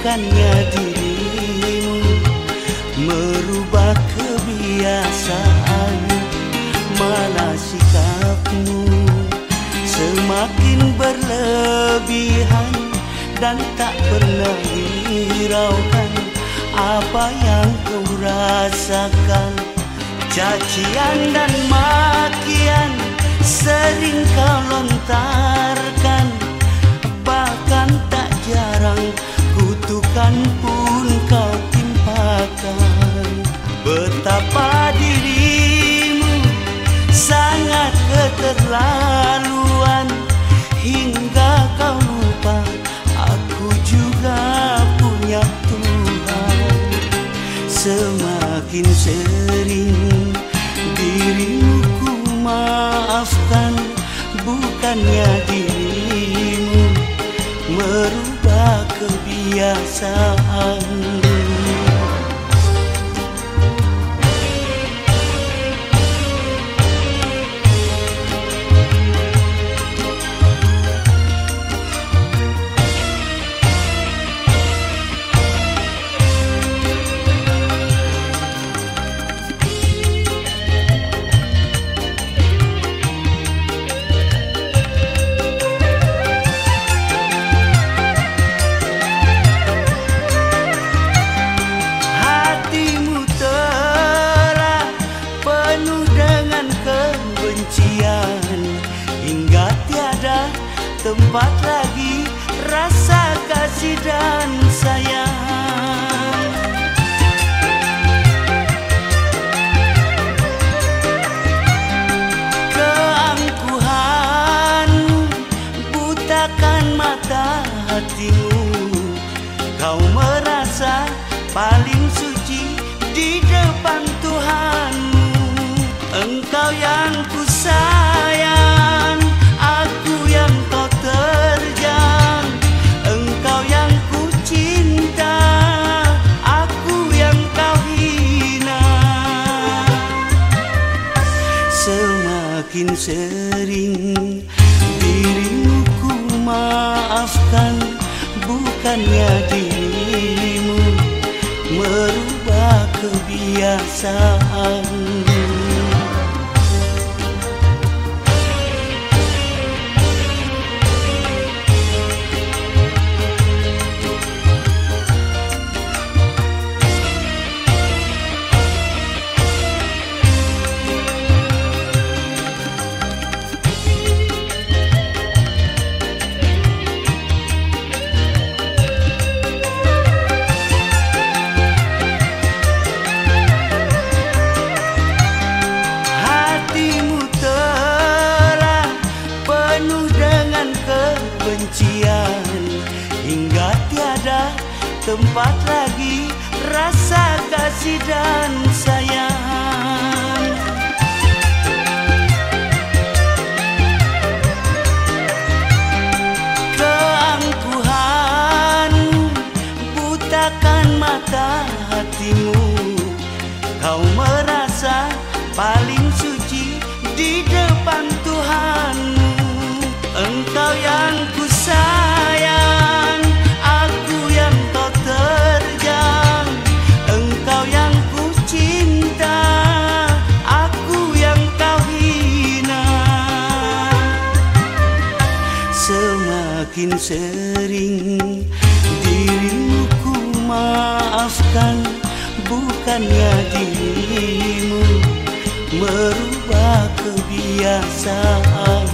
bukannya dirimu merubah kebiasaan malah sikapmu? Semakin berlebihan dan tak pernah hiraukan apa yang kau rasakan. Cacian dan makian sering kau lontarkan. Semakin sering. Dirimu ku maafkan Bukannya dirimu. Merubah kebiasaan dengan kebencian. Hingga tiada tempat lagi rasa kasih dan sayang. Keangkuhanmu butakan mata hatimu. Kau merasa paling suci di depan Semakin sering. Dirimu ku maafkan Bukannya dirimu merubah kebiasaan tempat lagi rasa kasih dan sayang. Keangkuhanmu butakan mata hatimu. Kau merasa paling suci di Semakin sering. Dirimu ku maafkan Bukannya dirimu merubah kebiasaan